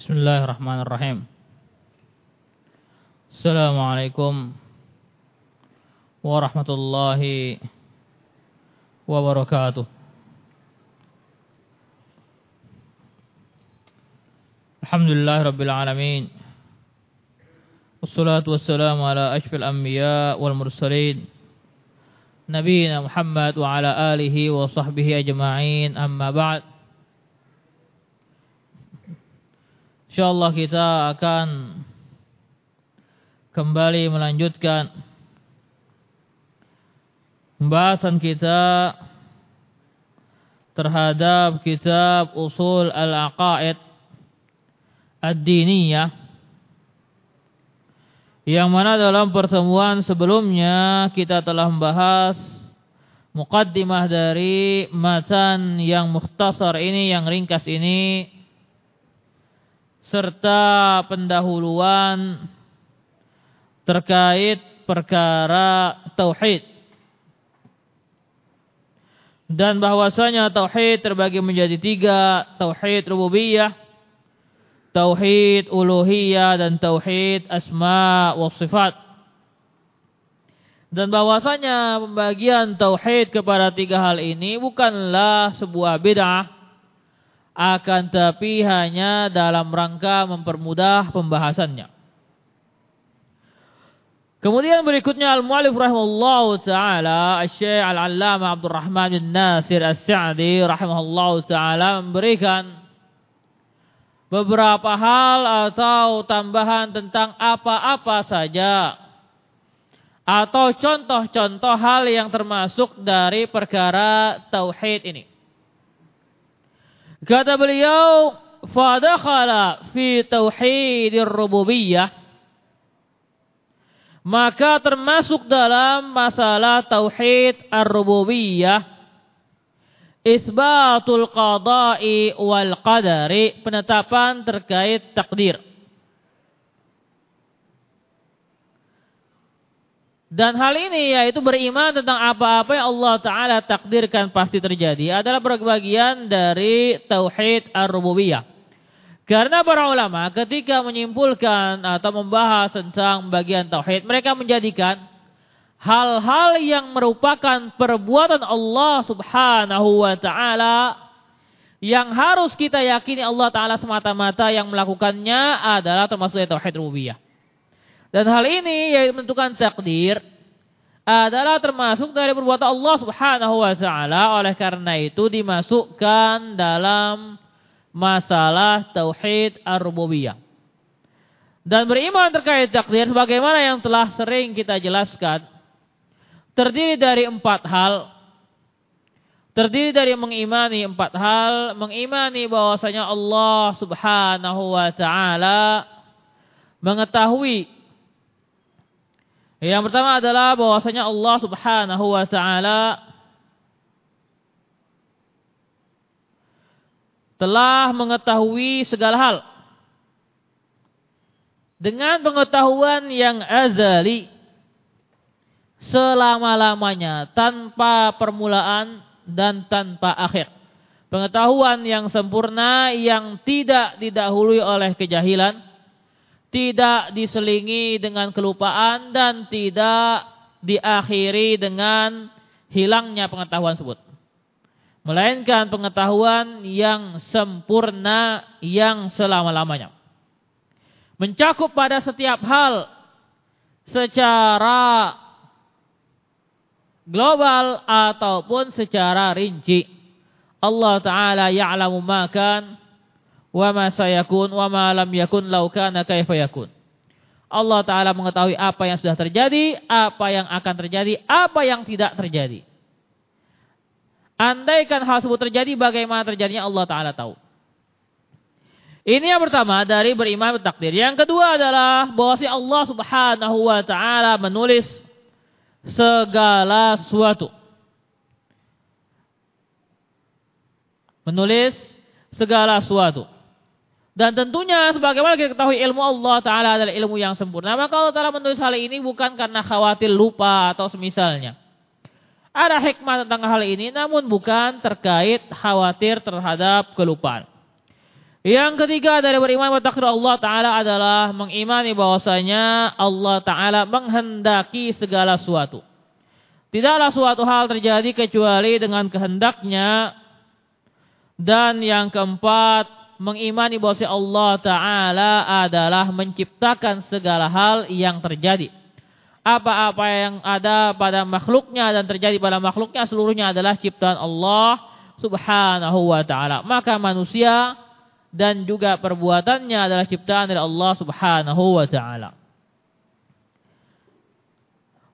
بسم الله الرحمن الرحيم السلام عليكم ورحمة الله وبركاته الحمد لله رب العالمين والصلاة والسلام على أشرف الأنبياء والمرسلين نبينا محمد وعلى آله وصحبه أجمعين أما بعد Insyaallah kita akan kembali melanjutkan pembahasan kita terhadap kitab Usul Al-Aqaid Ad-Diniyah yang mana dalam pertemuan sebelumnya kita telah membahas mukaddimah dari matan yang mukhtasar ini yang ringkas ini serta pendahuluan terkait perkara tauhid. Dan bahwasanya tauhid terbagi menjadi tiga tauhid rububiyah tauhid uluhiyah dan tauhid asma wa sifat. Dan bahwasanya pembagian tauhid kepada tiga hal ini bukanlah sebuah bid'ah akan tapi hanya dalam rangka mempermudah pembahasannya. Kemudian berikutnya al-mu'alif rahimahullah ta'ala Syekh al-allama Abdurrahman bin Nasir as-Sa'di rahimahullah ta'ala memberikan beberapa hal atau tambahan tentang apa-apa saja atau contoh-contoh hal yang termasuk dari perkara tauhid ini. Kata beliau, fadakhala fi tauhidir rububiyah. Maka termasuk dalam masalah tauhid ar-rububiyah isbatul qada'i wal qadari penetapan terkait takdir Dan hal ini yaitu beriman tentang apa-apa yang Allah Ta'ala takdirkan pasti terjadi adalah bagian dari Tauhid Ar-Rububiyah. Karena para ulama ketika menyimpulkan atau membahas tentang bagian Tauhid, mereka menjadikan hal-hal yang merupakan perbuatan Allah Subhanahu wa Ta'ala yang harus kita yakini Allah Ta'ala semata-mata yang melakukannya adalah termasuk Tauhid Rububiyah. Dan hal ini yaitu menentukan takdir adalah termasuk dari perbuatan Allah Subhanahu wa taala. Oleh karena itu dimasukkan dalam masalah tauhid ar-rububiyah. Dan beriman terkait takdir sebagaimana yang telah sering kita jelaskan terdiri dari empat hal. Terdiri dari mengimani empat hal, mengimani bahwasanya Allah Subhanahu wa taala mengetahui yang pertama adalah bahwasanya Allah Subhanahu wa taala telah mengetahui segala hal dengan pengetahuan yang azali selama-lamanya tanpa permulaan dan tanpa akhir. Pengetahuan yang sempurna yang tidak didahului oleh kejahilan tidak diselingi dengan kelupaan dan tidak diakhiri dengan hilangnya pengetahuan tersebut. Melainkan pengetahuan yang sempurna yang selama-lamanya. Mencakup pada setiap hal secara global ataupun secara rinci. Allah Ta'ala ya'lamu makan wa ma sayakun wa ma lam yakun law kana kaifa. Allah taala mengetahui apa yang sudah terjadi, apa yang akan terjadi, apa yang tidak terjadi. Andaikan hal tersebut terjadi bagaimana terjadinya Allah taala tahu. Ini yang pertama dari beriman bertakdir. Yang kedua adalah bahwa si Allah Subhanahu wa taala menulis segala sesuatu. Menulis segala sesuatu. Dan tentunya sebagaimana kita ketahui ilmu Allah Ta'ala adalah ilmu yang sempurna. Maka Allah Ta'ala menulis hal ini bukan karena khawatir lupa atau semisalnya. Ada hikmah tentang hal ini namun bukan terkait khawatir terhadap kelupaan. Yang ketiga dari beriman pada takdir Allah Ta'ala adalah mengimani bahwasanya Allah Ta'ala menghendaki segala sesuatu. Tidaklah suatu hal terjadi kecuali dengan kehendaknya. Dan yang keempat, mengimani bahwa Allah Ta'ala adalah menciptakan segala hal yang terjadi. Apa-apa yang ada pada makhluknya dan terjadi pada makhluknya seluruhnya adalah ciptaan Allah Subhanahu wa Ta'ala. Maka manusia dan juga perbuatannya adalah ciptaan dari Allah Subhanahu wa taala.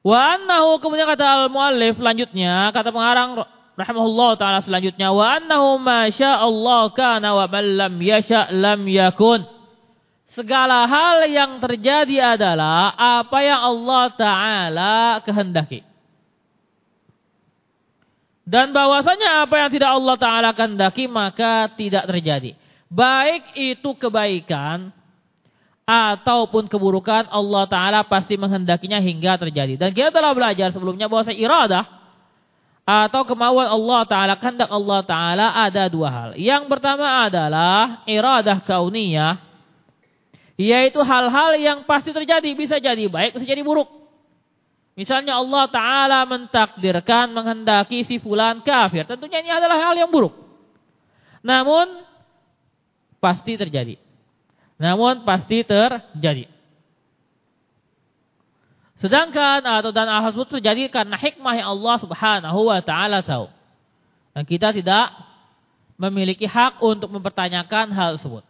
Wa annahu kemudian kata al-muallif selanjutnya kata pengarang rahimahullah taala selanjutnya wa annahu ma Allah kana wa man lam yasha lam yakun. Segala hal yang terjadi adalah apa yang Allah taala kehendaki. Dan bahwasanya apa yang tidak Allah taala kehendaki maka tidak terjadi. Baik itu kebaikan ataupun keburukan Allah Ta'ala pasti menghendakinya hingga terjadi. Dan kita telah belajar sebelumnya bahwa iradah atau kemauan Allah Ta'ala, kehendak Allah Ta'ala ada dua hal. Yang pertama adalah iradah kauniyah, yaitu hal-hal yang pasti terjadi, bisa jadi baik, bisa jadi buruk. Misalnya Allah Ta'ala mentakdirkan, menghendaki si fulan kafir. Tentunya ini adalah hal yang buruk. Namun pasti terjadi. Namun pasti terjadi. Sedangkan atau dan hal tersebut terjadi karena hikmah yang Allah Subhanahu wa taala tahu. Dan kita tidak memiliki hak untuk mempertanyakan hal tersebut.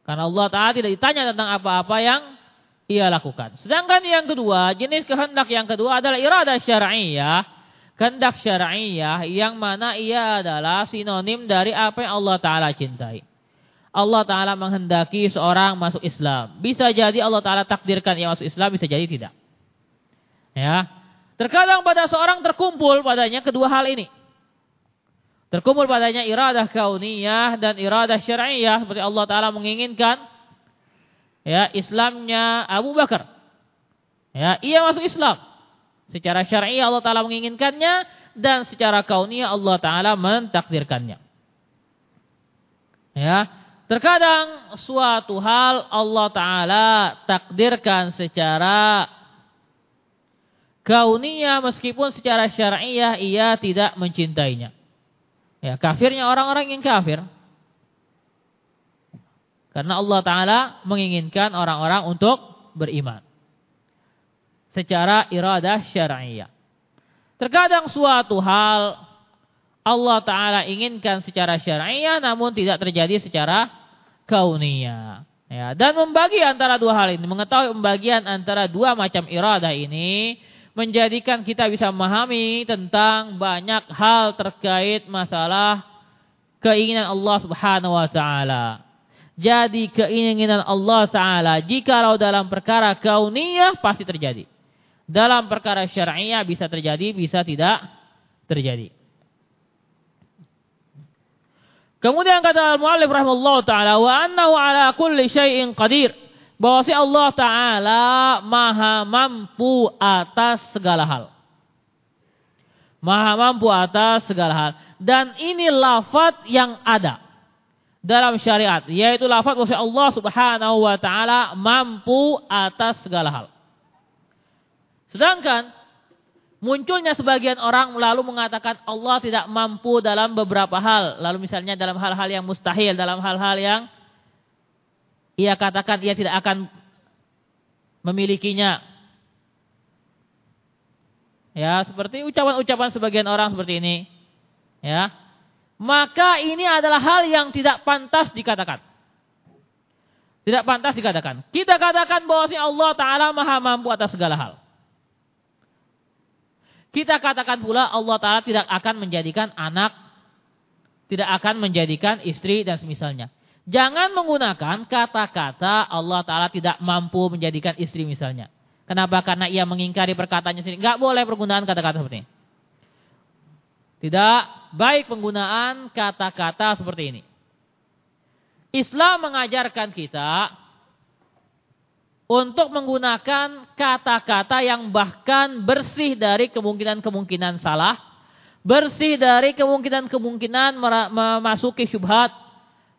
Karena Allah Ta'ala tidak ditanya tentang apa-apa yang ia lakukan. Sedangkan yang kedua, jenis kehendak yang kedua adalah iradah syar'iyah kehendak syar'iyah yang mana ia adalah sinonim dari apa yang Allah Ta'ala cintai. Allah Ta'ala menghendaki seorang masuk Islam. Bisa jadi Allah Ta'ala takdirkan ia masuk Islam, bisa jadi tidak. Ya, Terkadang pada seorang terkumpul padanya kedua hal ini. Terkumpul padanya iradah kauniyah dan iradah syar'iyah seperti Allah Ta'ala menginginkan ya Islamnya Abu Bakar. Ya, ia masuk Islam. Secara syar'i Allah Ta'ala menginginkannya dan secara kauniyah Allah Ta'ala mentakdirkannya. Ya, terkadang suatu hal Allah Ta'ala takdirkan secara kauniyah meskipun secara syar'iyah ia tidak mencintainya. Ya, kafirnya orang-orang yang kafir. Karena Allah Ta'ala menginginkan orang-orang untuk beriman secara iradah syar'iyah. Terkadang suatu hal Allah Ta'ala inginkan secara syar'iyah namun tidak terjadi secara kauniyah. Ya, dan membagi antara dua hal ini, mengetahui pembagian antara dua macam iradah ini, menjadikan kita bisa memahami tentang banyak hal terkait masalah keinginan Allah Subhanahu wa taala. Jadi keinginan Allah taala jikalau dalam perkara kauniyah pasti terjadi dalam perkara syar'iyah bisa terjadi, bisa tidak terjadi. Kemudian kata al-muallif rahimahullah taala wa annahu ala kulli syai'in qadir. Bahwa si Allah taala maha mampu atas segala hal. Maha mampu atas segala hal. Dan ini lafaz yang ada dalam syariat, yaitu lafaz bahwa Allah Subhanahu wa taala mampu atas segala hal. Sedangkan munculnya sebagian orang lalu mengatakan Allah tidak mampu dalam beberapa hal. Lalu misalnya dalam hal-hal yang mustahil, dalam hal-hal yang ia katakan ia tidak akan memilikinya. Ya, seperti ucapan-ucapan sebagian orang seperti ini. Ya. Maka ini adalah hal yang tidak pantas dikatakan. Tidak pantas dikatakan. Kita katakan bahwa Allah Ta'ala maha mampu atas segala hal. Kita katakan pula Allah Ta'ala tidak akan menjadikan anak, tidak akan menjadikan istri dan semisalnya. Jangan menggunakan kata-kata Allah Ta'ala tidak mampu menjadikan istri misalnya. Kenapa? Karena ia mengingkari perkataannya sendiri. Enggak boleh penggunaan kata-kata seperti ini. Tidak baik penggunaan kata-kata seperti ini. Islam mengajarkan kita untuk menggunakan kata-kata yang bahkan bersih dari kemungkinan-kemungkinan salah, bersih dari kemungkinan-kemungkinan memasuki syubhat,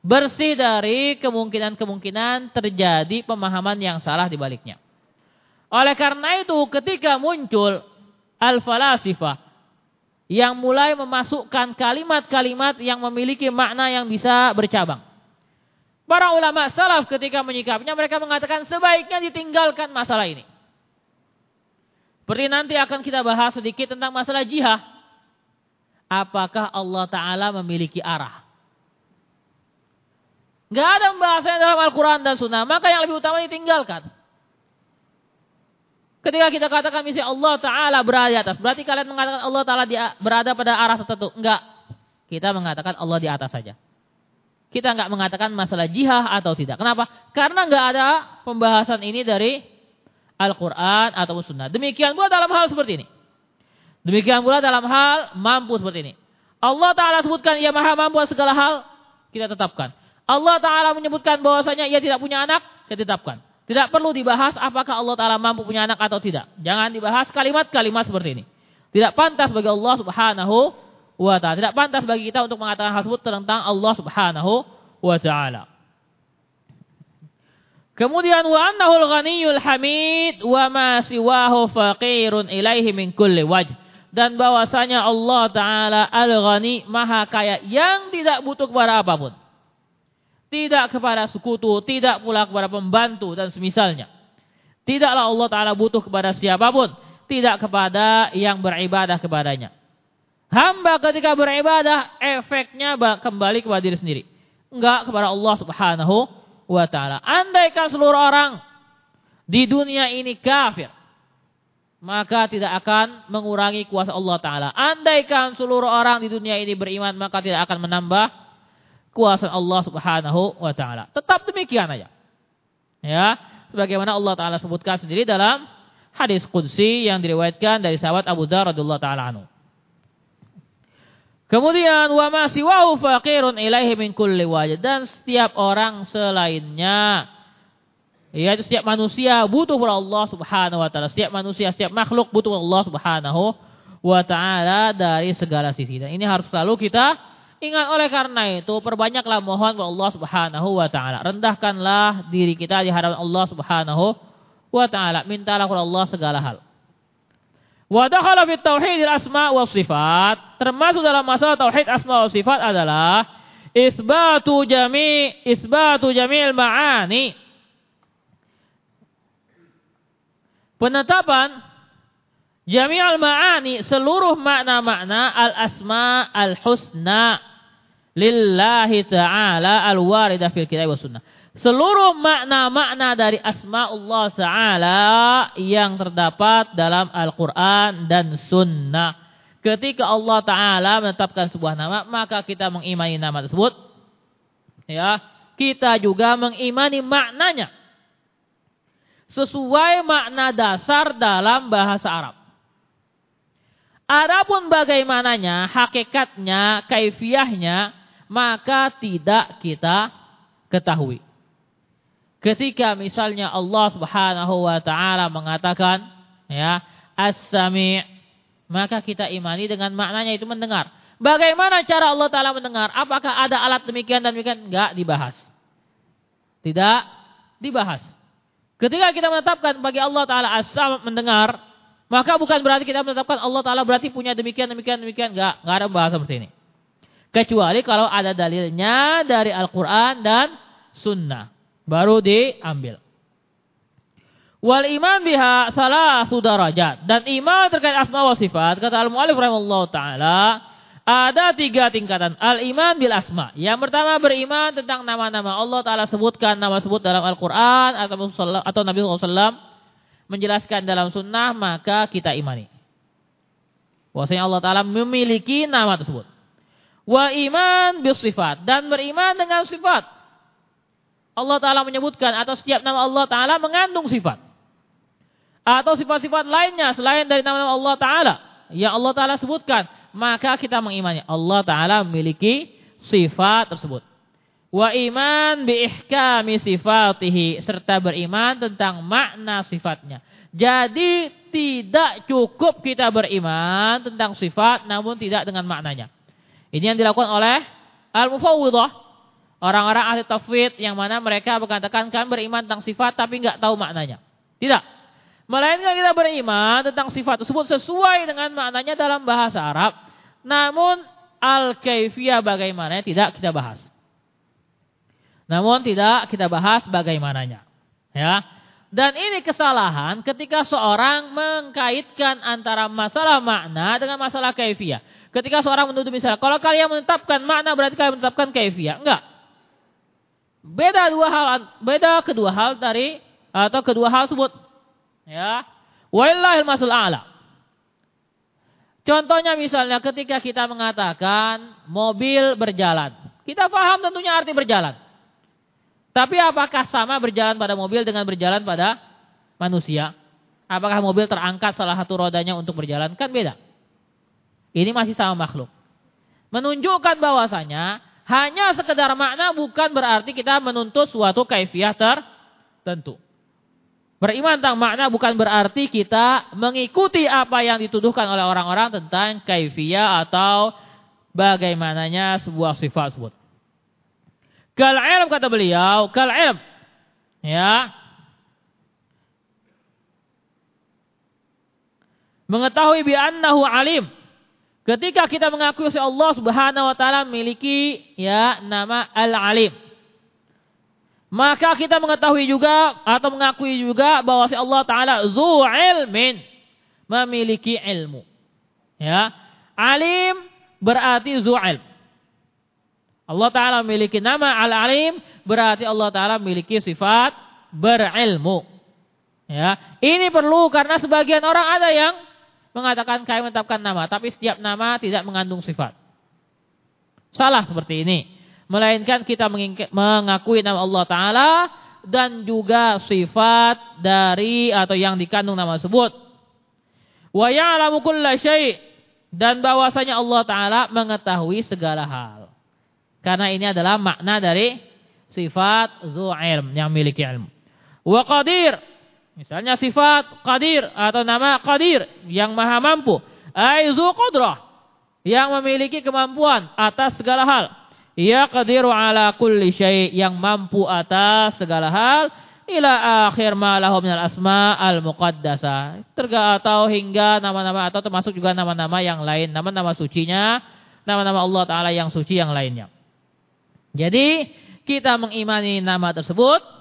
Bersih dari kemungkinan-kemungkinan terjadi pemahaman yang salah di baliknya. Oleh karena itu ketika muncul al-falasifah yang mulai memasukkan kalimat-kalimat yang memiliki makna yang bisa bercabang. Para ulama salaf ketika menyikapinya mereka mengatakan sebaiknya ditinggalkan masalah ini. Seperti nanti akan kita bahas sedikit tentang masalah jihad. Apakah Allah Ta'ala memiliki arah? Gak ada pembahasannya dalam Al-Quran dan Sunnah. Maka yang lebih utama ditinggalkan. Ketika kita katakan misi Allah Ta'ala berada di atas. Berarti kalian mengatakan Allah Ta'ala berada pada arah tertentu. Enggak. Kita mengatakan Allah di atas saja. Kita enggak mengatakan masalah jihad atau tidak. Kenapa? Karena enggak ada pembahasan ini dari Al-Quran atau Sunnah. Demikian pula dalam hal seperti ini. Demikian pula dalam hal mampu seperti ini. Allah Ta'ala sebutkan ia maha mampu segala hal. Kita tetapkan. Allah Ta'ala menyebutkan bahwasanya ia tidak punya anak. Kita tetapkan. Tidak perlu dibahas apakah Allah Ta'ala mampu punya anak atau tidak. Jangan dibahas kalimat-kalimat seperti ini. Tidak pantas bagi Allah Subhanahu wa Ta'ala. Tidak pantas bagi kita untuk mengatakan hal tersebut tentang Allah Subhanahu wa Ta'ala. Kemudian wa annahu al-ghaniyyul hamid wa ma siwahu faqirun ilaihi min kulli wajh. Dan bahwasanya Allah Ta'ala al-ghani maha kaya yang tidak butuh kepada apa pun tidak kepada sekutu, tidak pula kepada pembantu dan semisalnya. Tidaklah Allah Ta'ala butuh kepada siapa pun, tidak kepada yang beribadah kepadanya. Hamba ketika beribadah, efeknya kembali kepada diri sendiri. Enggak kepada Allah Subhanahu wa Ta'ala. Andaikan seluruh orang di dunia ini kafir, maka tidak akan mengurangi kuasa Allah Ta'ala. Andaikan seluruh orang di dunia ini beriman, maka tidak akan menambah kuasa Allah Subhanahu wa taala. Tetap demikian aja. Ya, sebagaimana Allah taala sebutkan sendiri dalam hadis qudsi yang diriwayatkan dari sahabat Abu Dzar radhiyallahu taala anhu. Kemudian wa ma siwahu faqirun ilaihi min kulli wajh dan setiap orang selainnya yaitu setiap manusia butuh kepada Allah Subhanahu wa taala. Setiap manusia, setiap makhluk butuh Allah Subhanahu wa taala dari segala sisi. Dan ini harus selalu kita Ingat oleh karena itu perbanyaklah mohon kepada Allah Subhanahu wa taala. Rendahkanlah diri kita di hadapan Allah Subhanahu wa taala. Mintalah kepada Allah segala hal. Wa fit tauhidil asma wa sifat. Termasuk dalam masalah tauhid asma wa sifat adalah isbatu jami isbatu jamil ma'ani. Penetapan jami'al ma'ani seluruh makna-makna al-asma al-husna lillahi ta'ala al-warida fil kitab wa sunnah. Seluruh makna-makna dari asma Allah Ta'ala yang terdapat dalam Al-Quran dan Sunnah. Ketika Allah Ta'ala menetapkan sebuah nama, maka kita mengimani nama tersebut. Ya, kita juga mengimani maknanya. Sesuai makna dasar dalam bahasa Arab. Adapun bagaimananya, hakikatnya, kaifiahnya, maka tidak kita ketahui. Ketika misalnya Allah Subhanahu wa taala mengatakan ya, As-Sami' maka kita imani dengan maknanya itu mendengar. Bagaimana cara Allah taala mendengar? Apakah ada alat demikian dan demikian? Enggak dibahas. Tidak dibahas. Ketika kita menetapkan bagi Allah taala as-sam mendengar, maka bukan berarti kita menetapkan Allah taala berarti punya demikian demikian demikian enggak, enggak ada bahasa seperti ini. Kecuali kalau ada dalilnya dari Al-Quran dan Sunnah. Baru diambil. Wal iman biha salah darajat. Dan iman terkait asma wa sifat. Kata al-mu'alif rahimahullah ta'ala. Ada tiga tingkatan. Al-iman bil asma. Yang pertama beriman tentang nama-nama Allah Ta'ala sebutkan nama sebut dalam Al-Quran atau Nabi SAW menjelaskan dalam sunnah maka kita imani. Bahwasanya Allah Ta'ala memiliki nama tersebut. Wa iman sifat dan beriman dengan sifat. Allah Ta'ala menyebutkan atau setiap nama Allah Ta'ala mengandung sifat. Atau sifat-sifat lainnya selain dari nama-nama Allah Ta'ala. Yang Allah Ta'ala sebutkan. Maka kita mengimani Allah Ta'ala memiliki sifat tersebut. Wa iman bi ihkami sifatihi. Serta beriman tentang makna sifatnya. Jadi tidak cukup kita beriman tentang sifat namun tidak dengan maknanya. Ini yang dilakukan oleh al-mufawwidah. Orang-orang ahli tafwid yang mana mereka mengatakan kan beriman tentang sifat tapi nggak tahu maknanya. Tidak. Melainkan kita beriman tentang sifat tersebut sesuai dengan maknanya dalam bahasa Arab. Namun al-kaifiyah bagaimana tidak kita bahas. Namun tidak kita bahas bagaimananya. Ya. Dan ini kesalahan ketika seorang mengkaitkan antara masalah makna dengan masalah kaifiyah. Ketika seorang menuduh misalnya, kalau kalian menetapkan makna berarti kalian menetapkan kaifiyah. Enggak. Beda dua hal, beda kedua hal dari atau kedua hal tersebut. Ya. Wallahil masul a'la. Contohnya misalnya ketika kita mengatakan mobil berjalan. Kita paham tentunya arti berjalan. Tapi apakah sama berjalan pada mobil dengan berjalan pada manusia? Apakah mobil terangkat salah satu rodanya untuk berjalan? Kan beda. Ini masih sama makhluk. Menunjukkan bahwasanya hanya sekedar makna bukan berarti kita menuntut suatu kaifiah tertentu. Beriman tentang makna bukan berarti kita mengikuti apa yang dituduhkan oleh orang-orang tentang kaifiah atau bagaimananya sebuah sifat tersebut. Kal ilm kata beliau, kal ilm. Ya. Mengetahui bi annahu alim. Ketika kita mengakui si Allah Subhanahu wa taala memiliki ya nama Al-Alim. Maka kita mengetahui juga atau mengakui juga bahwa si Allah taala zu ilmin memiliki ilmu. Ya. Alim berarti zu ilm. Allah Ta'ala memiliki nama Al-Alim, berarti Allah Ta'ala memiliki sifat berilmu. Ya, ini perlu karena sebagian orang ada yang mengatakan kaya menetapkan nama, tapi setiap nama tidak mengandung sifat. Salah seperti ini. Melainkan kita mengakui nama Allah Ta'ala dan juga sifat dari atau yang dikandung nama tersebut. Wa ya'lamu kulla syai' dan bahwasanya Allah Ta'ala mengetahui segala hal. Karena ini adalah makna dari sifat zu ilm yang memiliki ilmu. Wa qadir. Misalnya sifat qadir atau nama qadir yang maha mampu. Ai zu qudrah. Yang memiliki kemampuan atas segala hal. Ya qadiru ala kulli syai yang mampu atas segala hal ila akhir ma lahu minal asma al muqaddasa. Terga atau hingga nama-nama atau termasuk juga nama-nama yang lain, nama-nama sucinya, nama-nama Allah taala yang suci yang lainnya. Jadi kita mengimani nama tersebut,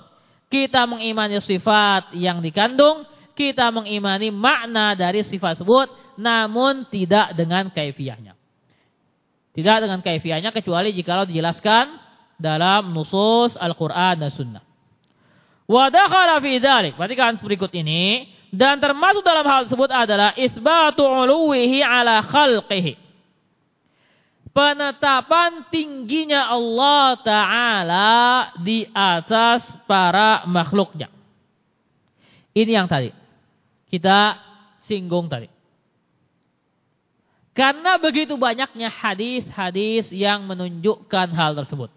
kita mengimani sifat yang dikandung, kita mengimani makna dari sifat tersebut, namun tidak dengan kaifiahnya. Tidak dengan kaifiahnya kecuali jika dijelaskan dalam nusus Al-Quran dan Sunnah. Wadakhala fi dzalik. Perhatikan berikut ini dan termasuk dalam hal tersebut adalah isbatu uluwihi ala khalqihi penetapan tingginya Allah Ta'ala di atas para makhluknya. Ini yang tadi. Kita singgung tadi. Karena begitu banyaknya hadis-hadis yang menunjukkan hal tersebut.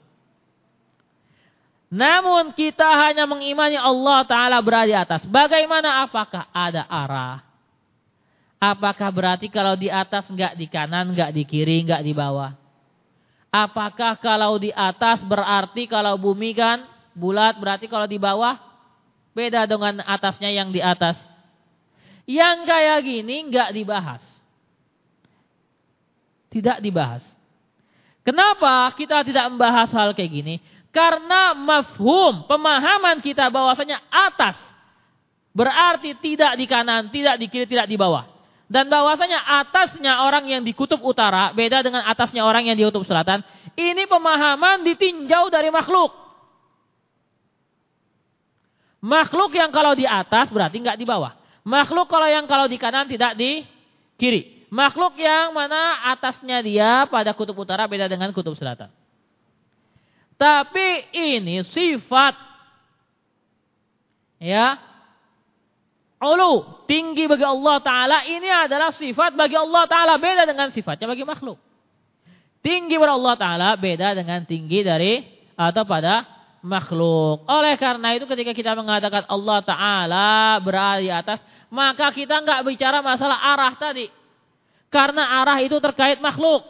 Namun kita hanya mengimani Allah Ta'ala berada di atas. Bagaimana apakah ada arah? Apakah berarti kalau di atas enggak di kanan, enggak di kiri, enggak di bawah? Apakah kalau di atas berarti kalau bumi kan bulat berarti kalau di bawah beda dengan atasnya yang di atas? Yang kayak gini enggak dibahas. Tidak dibahas. Kenapa kita tidak membahas hal kayak gini? Karena mafhum, pemahaman kita bahwasanya atas berarti tidak di kanan, tidak di kiri, tidak di bawah. Dan bahwasanya atasnya orang yang di kutub utara beda dengan atasnya orang yang di kutub selatan. Ini pemahaman ditinjau dari makhluk. Makhluk yang kalau di atas berarti nggak di bawah. Makhluk kalau yang kalau di kanan tidak di kiri. Makhluk yang mana atasnya dia pada kutub utara beda dengan kutub selatan. Tapi ini sifat ya ulu, tinggi bagi Allah Ta'ala, ini adalah sifat bagi Allah Ta'ala, beda dengan sifatnya bagi makhluk. Tinggi pada Allah Ta'ala beda dengan tinggi dari atau pada makhluk. Oleh karena itu ketika kita mengatakan Allah Ta'ala berada di atas, maka kita nggak bicara masalah arah tadi. Karena arah itu terkait makhluk.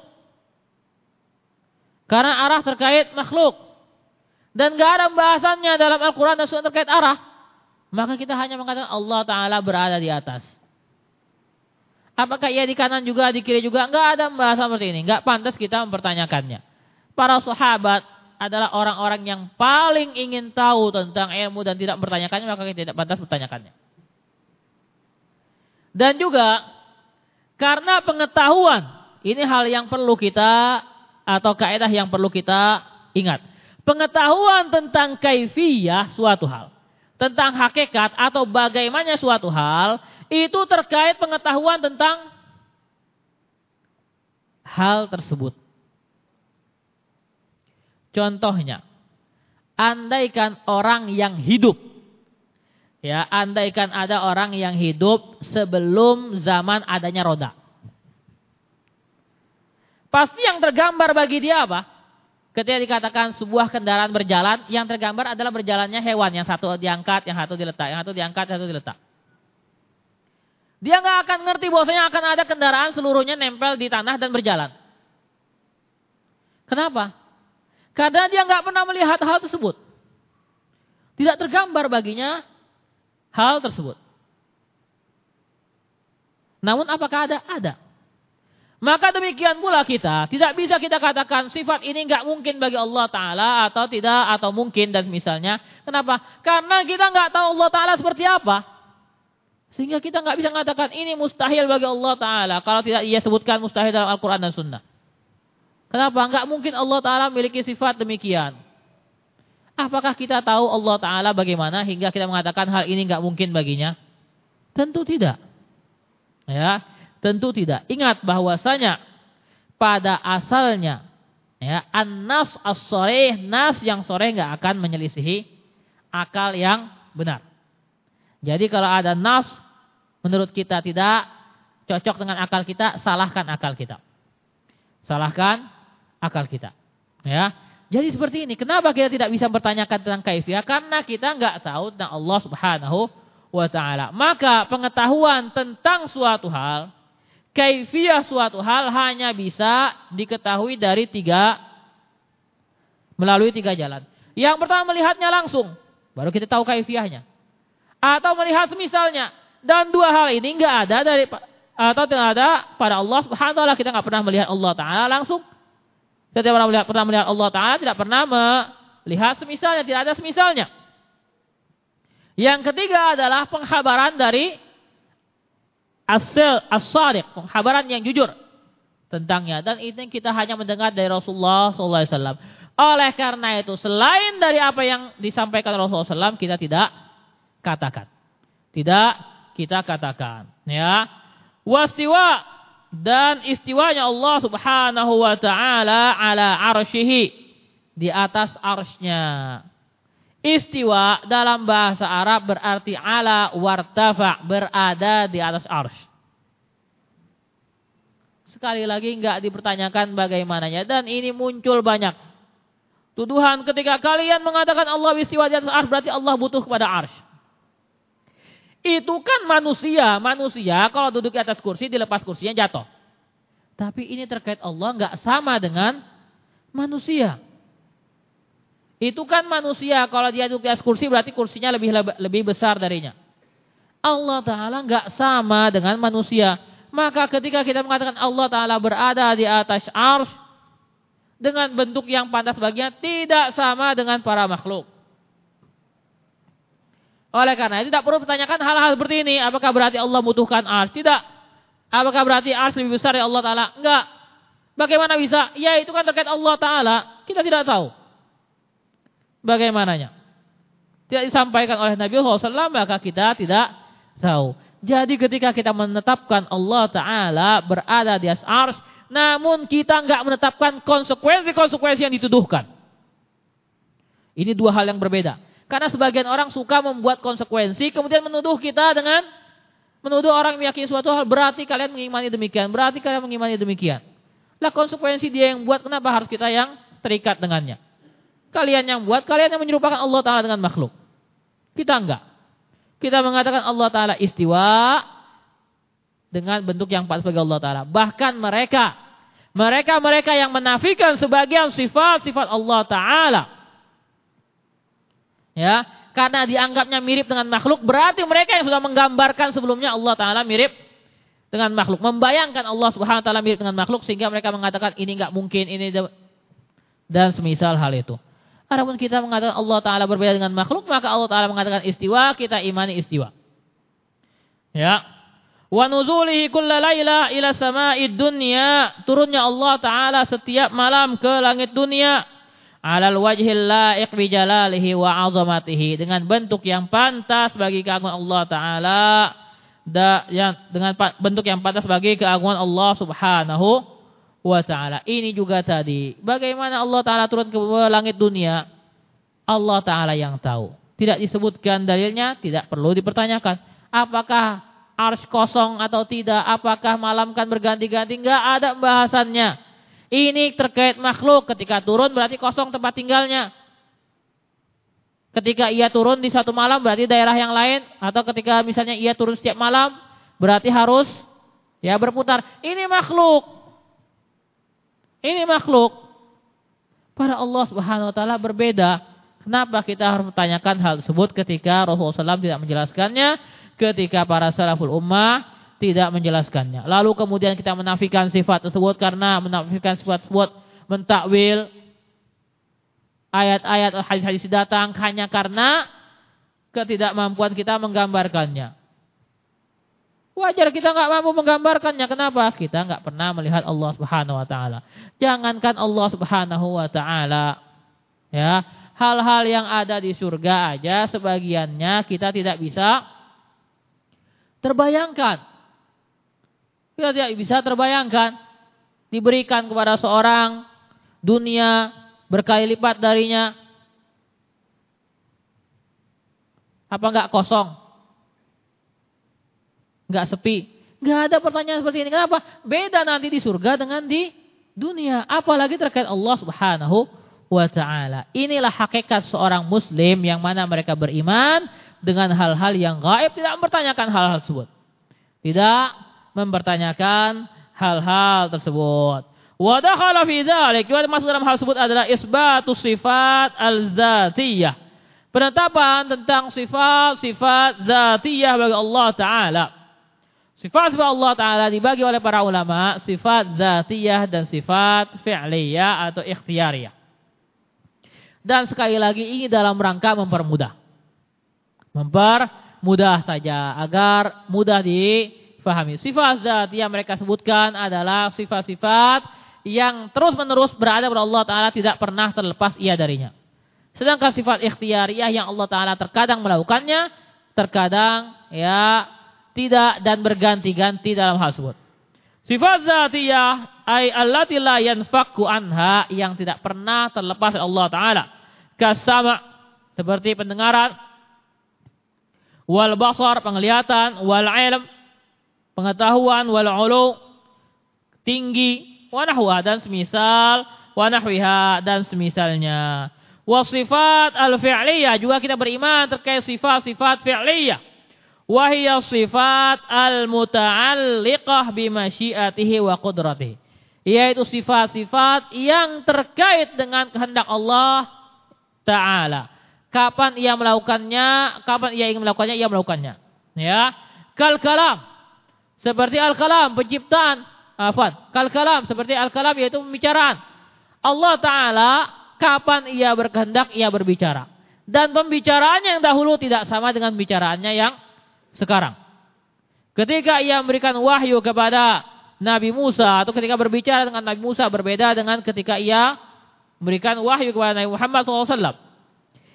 Karena arah terkait makhluk. dan gak ada bahasannya dalam Al-Quran dan Sunnah terkait arah, maka kita hanya mengatakan Allah Ta'ala berada di atas. Apakah ia di kanan juga, di kiri juga? Enggak ada bahasan seperti ini. Enggak pantas kita mempertanyakannya. Para sahabat adalah orang-orang yang paling ingin tahu tentang ilmu dan tidak mempertanyakannya, maka kita tidak pantas mempertanyakannya. Dan juga karena pengetahuan, ini hal yang perlu kita atau kaidah yang perlu kita ingat. Pengetahuan tentang kaifiyah suatu hal, tentang hakikat atau bagaimana suatu hal itu terkait pengetahuan tentang hal tersebut. Contohnya, andaikan orang yang hidup ya, andaikan ada orang yang hidup sebelum zaman adanya roda. Pasti yang tergambar bagi dia apa? Ketika dikatakan sebuah kendaraan berjalan, yang tergambar adalah berjalannya hewan. Yang satu diangkat, yang satu diletak. Yang satu diangkat, yang satu diletak. Dia nggak akan ngerti bahwasanya akan ada kendaraan seluruhnya nempel di tanah dan berjalan. Kenapa? Karena dia nggak pernah melihat hal tersebut. Tidak tergambar baginya hal tersebut. Namun apakah ada? Ada. Maka demikian pula kita, tidak bisa kita katakan sifat ini nggak mungkin bagi Allah Ta'ala atau tidak, atau mungkin dan misalnya. Kenapa? Karena kita nggak tahu Allah Ta'ala seperti apa. Sehingga kita nggak bisa mengatakan ini mustahil bagi Allah Ta'ala. Kalau tidak ia sebutkan mustahil dalam Al-Quran dan Sunnah. Kenapa? Nggak mungkin Allah Ta'ala memiliki sifat demikian. Apakah kita tahu Allah Ta'ala bagaimana hingga kita mengatakan hal ini nggak mungkin baginya? Tentu tidak. Ya, Tentu tidak. Ingat bahwasanya pada asalnya ya an-nas as-soreh, nas yang sore nggak akan menyelisihi akal yang benar. Jadi kalau ada nas menurut kita tidak cocok dengan akal kita, salahkan akal kita. Salahkan akal kita. Ya. Jadi seperti ini. Kenapa kita tidak bisa bertanyakan tentang kaifiah? Karena kita nggak tahu tentang Allah Subhanahu wa taala. Maka pengetahuan tentang suatu hal Kaifiyah suatu hal hanya bisa diketahui dari tiga, melalui tiga jalan. Yang pertama melihatnya langsung, baru kita tahu kaifiyahnya. Atau melihat semisalnya. Dan dua hal ini enggak ada dari atau tidak ada pada Allah Subhanahu wa taala. Kita enggak pernah melihat Allah taala langsung. Kita tidak pernah melihat, pernah melihat Allah taala, tidak pernah melihat semisalnya, tidak ada semisalnya. Yang ketiga adalah penghabaran dari asal as-sadiq, penghabaran yang jujur tentangnya dan ini kita hanya mendengar dari Rasulullah SAW. Oleh karena itu selain dari apa yang disampaikan Rasulullah SAW kita tidak katakan, tidak kita katakan, ya. Wastiwa dan istiwanya Allah Subhanahu wa taala ala arsyihi di atas arsy-Nya. Istiwa dalam bahasa Arab berarti ala wartafa, berada di atas arsh. Sekali lagi nggak dipertanyakan bagaimananya dan ini muncul banyak. Tuduhan ketika kalian mengatakan Allah istiwa di atas arsh berarti Allah butuh kepada arsh. Itu kan manusia, manusia kalau duduk di atas kursi dilepas kursinya jatuh. Tapi ini terkait Allah nggak sama dengan manusia. Itu kan manusia, kalau dia duduk di atas kursi berarti kursinya lebih lebih besar darinya. Allah Ta'ala nggak sama dengan manusia. Maka ketika kita mengatakan Allah Ta'ala berada di atas ars, dengan bentuk yang pantas baginya, tidak sama dengan para makhluk. Oleh karena itu tidak perlu bertanyakan hal-hal seperti ini. Apakah berarti Allah membutuhkan ars? Tidak. Apakah berarti ars lebih besar dari Allah Ta'ala? Enggak. Bagaimana bisa? Ya itu kan terkait Allah Ta'ala. Kita tidak tahu bagaimananya. Tidak disampaikan oleh Nabi SAW maka kita tidak tahu. Jadi ketika kita menetapkan Allah Ta'ala berada di atas ars, namun kita nggak menetapkan konsekuensi-konsekuensi yang dituduhkan. Ini dua hal yang berbeda. Karena sebagian orang suka membuat konsekuensi, kemudian menuduh kita dengan menuduh orang meyakini suatu hal, berarti kalian mengimani demikian, berarti kalian mengimani demikian. Lah konsekuensi dia yang buat, kenapa harus kita yang terikat dengannya? Kalian yang buat, kalian yang menyerupakan Allah Ta'ala dengan makhluk. Kita enggak. Kita mengatakan Allah Ta'ala istiwa dengan bentuk yang pas bagi Allah Ta'ala. Bahkan mereka, mereka-mereka yang menafikan sebagian sifat-sifat Allah Ta'ala. Ya, karena dianggapnya mirip dengan makhluk, berarti mereka yang sudah menggambarkan sebelumnya Allah Taala mirip dengan makhluk, membayangkan Allah Subhanahu Wa Taala mirip dengan makhluk sehingga mereka mengatakan ini nggak mungkin, ini dan semisal hal itu. Adapun kita mengatakan Allah Taala berbeda dengan makhluk, maka Allah Taala mengatakan istiwa, kita imani istiwa. Ya. Wa nuzulihi kulla laila ila sama'id dunya. Turunnya Allah Taala setiap malam ke langit dunia alal wajhil la'iq bi jalalihi wa 'azamatihi dengan bentuk yang pantas bagi keagungan Allah taala da, yang dengan bentuk yang pantas bagi keagungan Allah Subhanahu wa taala. Ini juga tadi bagaimana Allah taala turun ke langit dunia Allah taala yang tahu. Tidak disebutkan dalilnya, tidak perlu dipertanyakan. Apakah ars kosong atau tidak? Apakah malam kan berganti-ganti? Enggak ada bahasannya. Ini terkait makhluk. Ketika turun berarti kosong tempat tinggalnya. Ketika ia turun di satu malam berarti daerah yang lain. Atau ketika misalnya ia turun setiap malam berarti harus ya berputar. Ini makhluk. Ini makhluk. Para Allah subhanahu wa ta'ala berbeda. Kenapa kita harus bertanyakan hal tersebut ketika Rasulullah SAW tidak menjelaskannya. Ketika para salaful ummah tidak menjelaskannya. Lalu kemudian kita menafikan sifat tersebut karena menafikan sifat tersebut mentakwil ayat-ayat hadis-hadis datang hanya karena ketidakmampuan kita menggambarkannya. Wajar kita nggak mampu menggambarkannya. Kenapa? Kita nggak pernah melihat Allah Subhanahu Wa Taala. Jangankan Allah Subhanahu Wa Taala, ya hal-hal yang ada di surga aja sebagiannya kita tidak bisa terbayangkan. Kita tidak bisa terbayangkan diberikan kepada seorang dunia berkali lipat darinya. Apa enggak kosong? Enggak sepi. Enggak ada pertanyaan seperti ini. Kenapa? Beda nanti di surga dengan di dunia. Apalagi terkait Allah Subhanahu wa taala. Inilah hakikat seorang muslim yang mana mereka beriman dengan hal-hal yang gaib tidak mempertanyakan hal-hal tersebut. Tidak mempertanyakan hal-hal tersebut. Wa dakhala fi dzalik, yang masuk dalam hal tersebut adalah isbatu sifat al-zatiyah. Penetapan tentang sifat-sifat zatiyah bagi Allah taala. Sifat-sifat Allah taala dibagi oleh para ulama sifat zatiyah dan sifat fi'liyah atau ikhtiyariyah. Dan sekali lagi ini dalam rangka mempermudah. Mempermudah saja agar mudah di Fahami. Sifat zat yang mereka sebutkan adalah sifat-sifat yang terus-menerus berada pada Allah Ta'ala tidak pernah terlepas ia darinya. Sedangkan sifat ikhtiariyah yang Allah Ta'ala terkadang melakukannya, terkadang ya tidak dan berganti-ganti dalam hal tersebut. Sifat zatiyah ay allati la yanfakku anha yang tidak pernah terlepas dari Allah Ta'ala. Kasama seperti pendengaran, wal basar penglihatan, wal ilm pengetahuan wal ulu tinggi wanahwa dan semisal wanahwiha dan semisalnya. Wasifat al-fi'liyah juga kita beriman terkait sifat-sifat fi'liyah. Wahiyya sifat al-muta'alliqah bimasyiatihi wa qudratihi. Yaitu sifat-sifat yang terkait dengan kehendak Allah Ta'ala. Kapan ia melakukannya, kapan ia ingin melakukannya, ia melakukannya. Ya. Kal kalam seperti al-kalam, penciptaan. Afan. Kal-kalam, seperti al-kalam yaitu pembicaraan. Allah Ta'ala kapan ia berkehendak, ia berbicara. Dan pembicaraannya yang dahulu tidak sama dengan pembicaraannya yang sekarang. Ketika ia memberikan wahyu kepada Nabi Musa atau ketika berbicara dengan Nabi Musa berbeda dengan ketika ia memberikan wahyu kepada Nabi Muhammad SAW.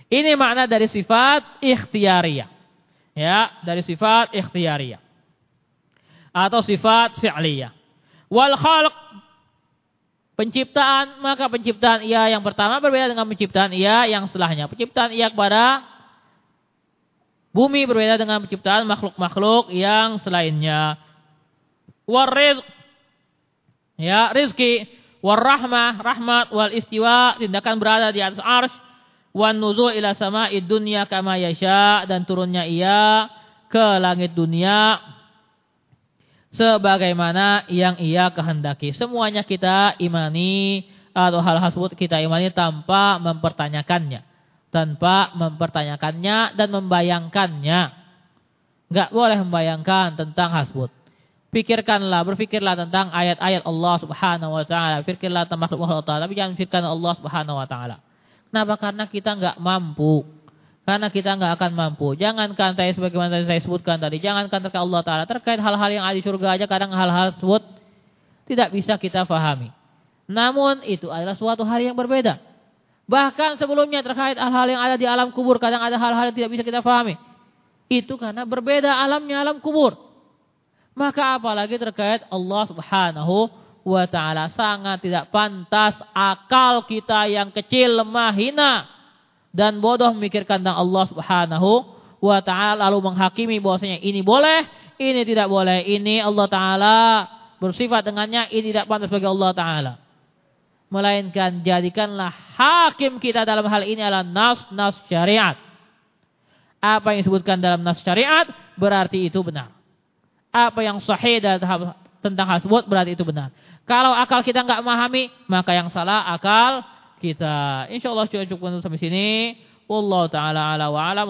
Ini makna dari sifat ikhtiariyah. Ya, dari sifat ikhtiariyah atau sifat fi'liyah. Wal khalq penciptaan maka penciptaan ia yang pertama berbeda dengan penciptaan ia yang setelahnya. Penciptaan ia kepada bumi berbeda dengan penciptaan makhluk-makhluk yang selainnya. War rizq ya rizki war rahmah rahmat wal istiwa tindakan berada di atas ars wan nuzul ila sama'id dunya kama yasha dan turunnya ia ke langit dunia sebagaimana yang ia kehendaki. Semuanya kita imani atau hal-hal tersebut kita imani tanpa mempertanyakannya. Tanpa mempertanyakannya dan membayangkannya. Enggak boleh membayangkan tentang hasbut. Pikirkanlah, berfikirlah tentang ayat-ayat Allah Subhanahu wa taala. Pikirlah tentang makhluk Allah taala, tapi jangan pikirkan Allah Subhanahu wa taala. Kenapa? Karena kita enggak mampu. Karena kita enggak akan mampu. Jangankan tadi sebagaimana tadi saya sebutkan tadi, jangankan terkait Allah taala, terkait hal-hal yang ada di surga aja kadang hal-hal tersebut tidak bisa kita fahami. Namun itu adalah suatu hari yang berbeda. Bahkan sebelumnya terkait hal-hal yang ada di alam kubur, kadang ada hal-hal yang tidak bisa kita fahami. Itu karena berbeda alamnya alam kubur. Maka apalagi terkait Allah Subhanahu wa taala sangat tidak pantas akal kita yang kecil, lemah, hina dan bodoh memikirkan tentang Allah Subhanahu wa taala lalu menghakimi bahwasanya ini boleh, ini tidak boleh, ini Allah taala bersifat dengannya, ini tidak pantas bagi Allah taala melainkan jadikanlah hakim kita dalam hal ini adalah nas-nas syariat. Apa yang disebutkan dalam nas syariat berarti itu benar. Apa yang sahih tentang hal berarti itu benar. Kalau akal kita nggak memahami, maka yang salah akal kita. Insya Allah cukup untuk sampai sini. Wallahu taala ala wa ala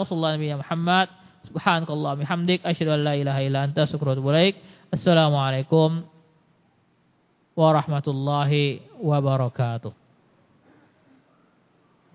Muhammad. Subhanakallah asyhadu an la ilaha illa anta wa Assalamualaikum warahmatullahi wabarakatuh.